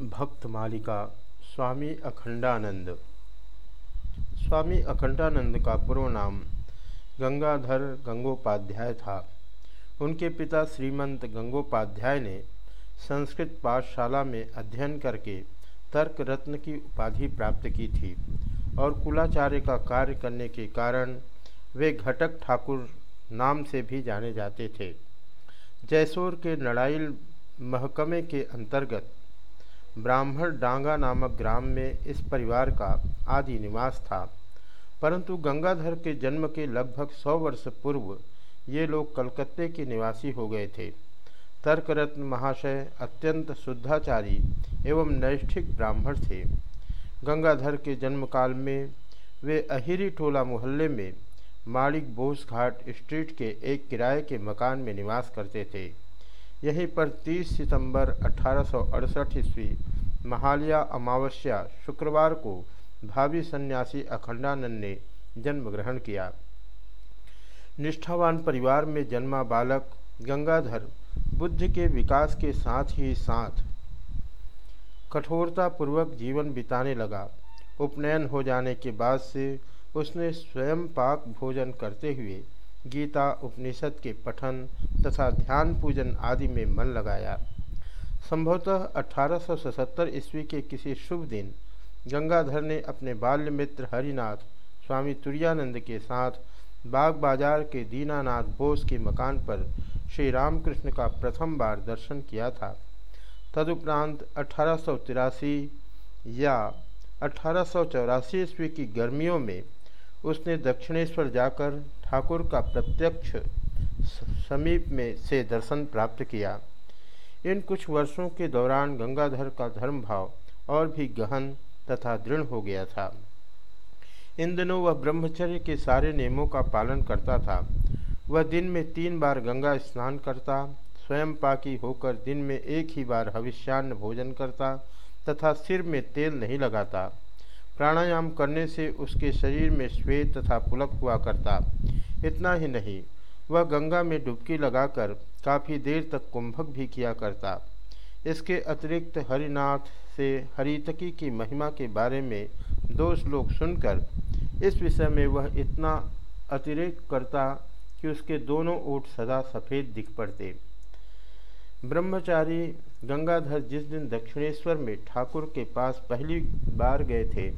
भक्त मालिका स्वामी अखंडानंद। स्वामी अखंडानंद का पूर्व नाम गंगाधर गंगोपाध्याय था। उनके पिता श्रीमंत गंगोपाध्याय ने संस्कृत पाठशाला में अध्ययन करके तर्क रत्न की उपाधि प्राप्त की थी और कुलाचार्य का कार्य करने के कारण वे घटक ठाकुर नाम से भी जाने जाते थे। जैसोर के नड़ाइल महकमे के अंतर्गत ब्राह्मण डांगा नामक ग्राम में इस परिवार का आदि निवास था। परंतु गंगाधर के जन्म के लगभग सौ वर्ष पूर्व ये लोग कलकत्ते के निवासी हो गए थे। तर्करत्न महाशय अत्यंत शुद्धाचारी एवं नैष्ठिक ब्राह्मण थे। गंगाधर के जन्मकाल में वे अहिरी टोला मोहल्ले में माणिक बोस घाट स्ट्रीट के एक किराए के मकान में निवास करते थे। यहीं पर 30 सितंबर अठारह ईस्वी महालया अमावस्या शुक्रवार को भावी सन्यासी अखंडानंद ने जन्म ग्रहण किया। निष्ठावान परिवार में जन्मा बालक गंगाधर बुद्ध के विकास के साथ ही साथ कठोरतापूर्वक जीवन बिताने लगा। उपनयन हो जाने के बाद से उसने स्वयं पाक भोजन करते हुए गीता, उपनिषद के पठन तथा ध्यान पूजन आदि में मन लगाया। संभवतः अठारह ईस्वी के किसी शुभ दिन, गंगाधर ने अपने बाल्य मित्र हरिनाथ, स्वामी तुरानंद के साथ बाग बाज़ार के दीनानाथ बोस के मकान पर श्री रामकृष्ण का प्रथम बार दर्शन किया था। तदुपरांत अठारह सौ तिरासी या अठारह सौ चौरासी ईस्वी की गर्मियों में उसने दक्षिणेश्वर जाकर ठाकुर का प्रत्यक्ष समीप में से दर्शन प्राप्त किया। इन कुछ वर्षों के दौरान गंगाधर का धर्म भाव और भी गहन तथा दृढ़ हो गया था। इन दिनों वह ब्रह्मचर्य के सारे नियमों का पालन करता था। वह दिन में तीन बार गंगा स्नान करता, स्वयं पाकी होकर दिन में एक ही बार हविष्यान्न भोजन करता तथा सिर में तेल नहीं लगाता। प्राणायाम करने से उसके शरीर में श्वेत तथा पुलक हुआ करता। इतना ही नहीं, वह गंगा में डुबकी लगाकर काफ़ी देर तक कुंभक भी किया करता। इसके अतिरिक्त हरिनाथ से हरितकी की महिमा के बारे में दो श्लोक सुनकर इस विषय में वह इतना अतिरिक्त करता कि उसके दोनों ओट सदा सफ़ेद दिख पड़ते। ब्रह्मचारी गंगाधर जिस दिन दक्षिणेश्वर में ठाकुर के पास पहली बार गए थे,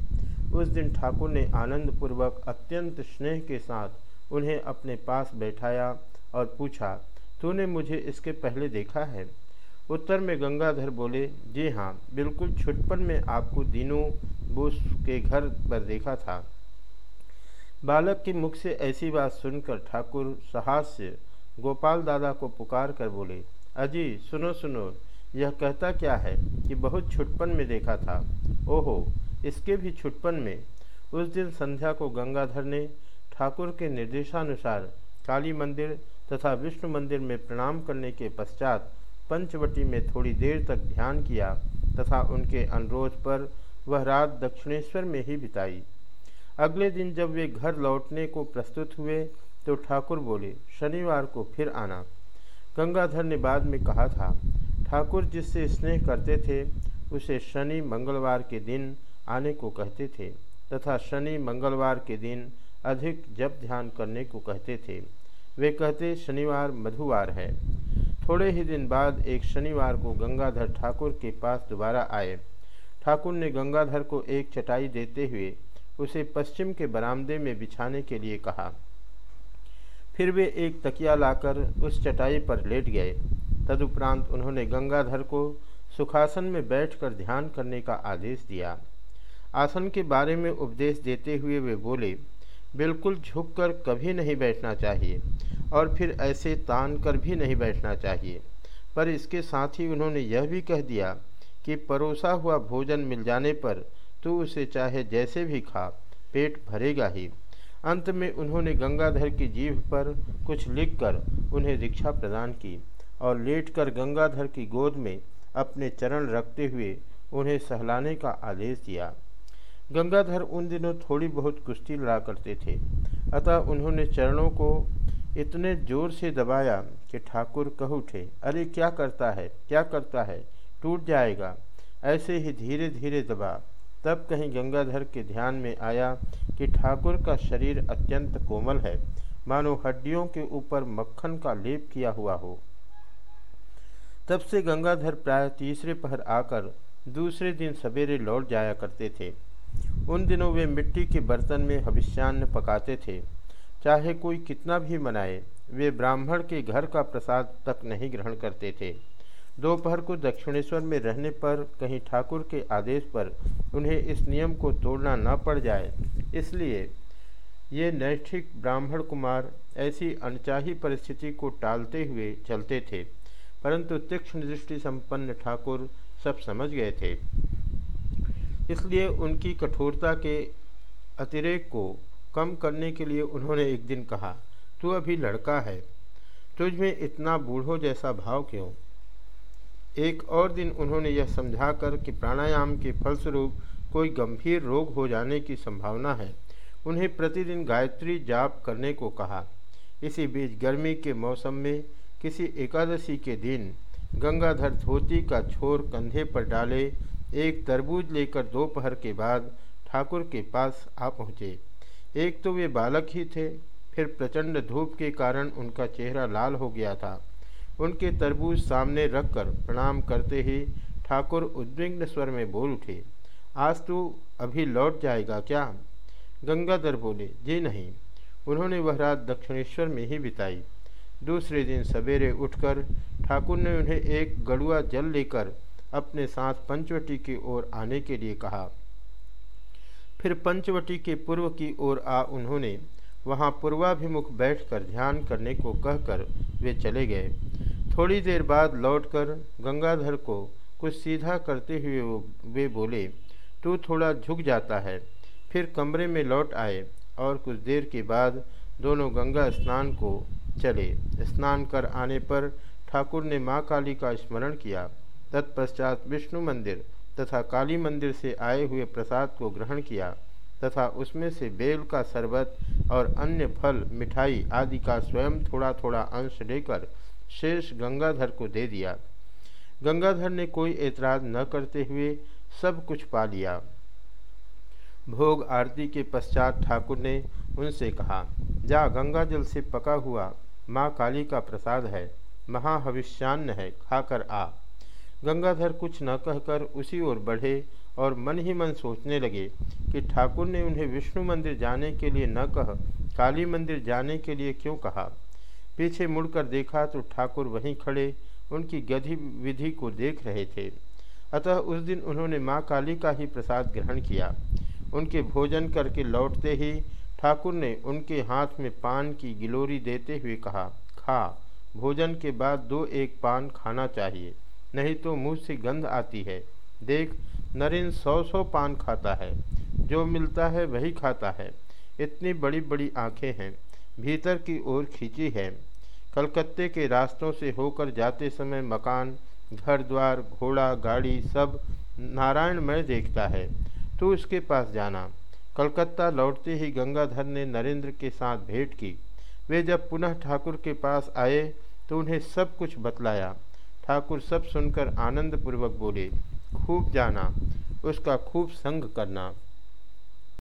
उस दिन ठाकुर ने आनंदपूर्वक अत्यंत स्नेह के साथ उन्हें अपने पास बैठाया और पूछा, तूने मुझे इसके पहले देखा है? उत्तर में गंगाधर बोले, जी हाँ बिल्कुल छुटपन में आपको दिनों बोस के घर पर देखा था। बालक के मुख से ऐसी बात सुनकर ठाकुर साहस गोपाल दादा को पुकार कर बोले, अजी, सुनो सुनो यह कहता क्या है कि बहुत छुटपन में देखा था। ओहो, इसके भी छुटपन में। उस दिन संध्या को गंगाधर ने ठाकुर के निर्देशानुसार काली मंदिर तथा विष्णु मंदिर में प्रणाम करने के पश्चात पंचवटी में थोड़ी देर तक ध्यान किया तथा उनके अनुरोध पर वह रात दक्षिणेश्वर में ही बिताई। अगले दिन जब वे घर लौटने को प्रस्तुत हुए तो ठाकुर बोले, शनिवार को फिर आना। गंगाधर ने बाद में कहा था ठाकुर जिससे स्नेह करते थे, उसे शनि मंगलवार के दिन आने को कहते थे तथा शनि मंगलवार के दिन अधिक जप ध्यान करने को कहते थे। वे कहते, शनिवार मधुवार है। थोड़े ही दिन बाद एक शनिवार को गंगाधर ठाकुर के पास दोबारा आए। ठाकुर ने गंगाधर को एक चटाई देते हुए उसे पश्चिम के बरामदे में बिछाने के लिए कहा। फिर वे एक तकिया लाकर उस चटाई पर लेट गए। तदुपरांत उन्होंने गंगाधर को सुखासन में बैठकर ध्यान करने का आदेश दिया। आसन के बारे में उपदेश देते हुए वे बोले, बिल्कुल झुककर कभी नहीं बैठना चाहिए और फिर ऐसे तान कर भी नहीं बैठना चाहिए। पर इसके साथ ही उन्होंने यह भी कह दिया कि परोसा हुआ भोजन मिल जाने पर तू उसे चाहे जैसे भी खा, पेट भरेगा ही। अंत में उन्होंने गंगाधर की जीभ पर कुछ लिखकर उन्हें दीक्षा प्रदान की। और लेटकर गंगाधर की गोद में अपने चरण रखते हुए उन्हें सहलाने का आदेश दिया। गंगाधर उन दिनों थोड़ी बहुत कुश्ती लड़ा करते थे। अतः उन्होंने चरणों को इतने ज़ोर से दबाया कि ठाकुर कह उठे, अरे, क्या करता है? क्या करता है? टूट जाएगा। ऐसे ही धीरे धीरे दबा। तब कहीं गंगाधर के ध्यान में आया कि ठाकुर का शरीर अत्यंत कोमल है। मानो हड्डियों के ऊपर मक्खन का लेप किया हुआ हो। तब से गंगाधर प्राय तीसरे पहर आकर दूसरे दिन सवेरे लौट जाया करते थे। उन दिनों वे मिट्टी के बर्तन में हविष्यान्न पकाते थे। चाहे कोई कितना भी मनाए, वे ब्राह्मण के घर का प्रसाद तक नहीं ग्रहण करते थे। दोपहर को दक्षिणेश्वर में रहने पर कहीं ठाकुर के आदेश पर उन्हें इस नियम को तोड़ना न पड़ जाए। इसलिए ये नैष्ठिक ब्राह्मण कुमार ऐसी अनचाही परिस्थिति को टालते हुए चलते थे। परंतु तीक्ष्ण दृष्टि संपन्न ठाकुर सब समझ गए थे। इसलिए उनकी कठोरता के अतिरेक को कम करने के लिए उन्होंने एक दिन कहा, तू अभी लड़का है, तुझ में इतना बूढ़ों जैसा भाव क्यों? एक और दिन उन्होंने यह समझाकर कि प्राणायाम के फलस्वरूप कोई गंभीर रोग हो जाने की संभावना है, उन्हें प्रतिदिन गायत्री जाप करने को कहा। इसी बीच गर्मी के मौसम में किसी एकादशी के दिन गंगाधर धोती का छोर कंधे पर डाले, एक तरबूज लेकर दोपहर के बाद ठाकुर के पास आ पहुँचे। एक तो वे बालक ही थे, फिर प्रचंड धूप के कारण उनका चेहरा लाल हो गया था। उनके तरबूज सामने रखकर प्रणाम करते ही ठाकुर उद्विग्न स्वर में बोल उठे, आज तू अभी लौट जाएगा क्या? गंगाधर बोले, जी नहीं। उन्होंने वह रात दक्षिणेश्वर में ही बिताई। दूसरे दिन सवेरे उठकर ठाकुर ने उन्हें एक गड़ुआ जल लेकर अपने साथ पंचवटी की ओर आने के लिए कहा। फिर पंचवटी के पूर्व की ओर आ उन्होंने वहाँ पूर्वाभिमुख बैठकर ध्यान करने को कहकर वे चले गए। थोड़ी देर बाद लौटकर गंगाधर को कुछ सीधा करते हुए वे बोले, तू थोड़ा झुक जाता है। फिर कमरे में लौट आए और कुछ देर के बाद दोनों गंगा स्नान को चले। स्नान कर आने पर ठाकुर ने माँ काली का स्मरण किया। तत्पश्चात विष्णु मंदिर तथा काली मंदिर से आए हुए प्रसाद को ग्रहण किया तथा उसमें से बेल का शरबत और अन्य फल, मिठाई आदि का स्वयं थोड़ा थोड़ा अंश लेकर शेष गंगाधर को दे दिया। गंगाधर ने कोई एतराज़ न करते हुए सब कुछ पा लिया। भोग आरती के पश्चात ठाकुर ने उनसे कहा, जा गंगा जल से पका हुआ माँ काली का प्रसाद है महाभविष्यान्न है, खाकर आ। गंगाधर कुछ न कहकर उसी ओर बढ़े और मन ही मन सोचने लगे कि ठाकुर ने उन्हें विष्णु मंदिर जाने के लिए न कह, काली मंदिर जाने के लिए क्यों कहा? पीछे मुड़कर देखा तो ठाकुर वहीं खड़े, उनकी गति विधि को देख रहे थे। अतः उस दिन उन्होंने माँ काली का ही प्रसाद ग्रहण किया। उनके भोजन करके लौटते ही ठाकुर ने उनके हाथ में पान की गिलोरी देते हुए कहा, खा, भोजन के बाद दो एक पान खाना चाहिए, नहीं तो मुँह से गंध आती है। देख नरेंद्र सौ सौ पान खाता है, जो मिलता है वही खाता है। इतनी बड़ी बड़ी आँखें हैं, भीतर की ओर खींची है। कलकत्ते के रास्तों से होकर जाते समय मकान, घर द्वार, घोड़ा, गाड़ी सब नारायणमय देखता है। तो उसके पास जाना कलकत्ता लौटते ही गंगाधर ने नरेंद्र के साथ भेंट की। वे जब पुनः ठाकुर के पास आए तो उन्हें सब कुछ बतलाया। ठाकुर सब सुनकर आनंदपूर्वक बोले, खूब जाना, उसका खूब संग करना।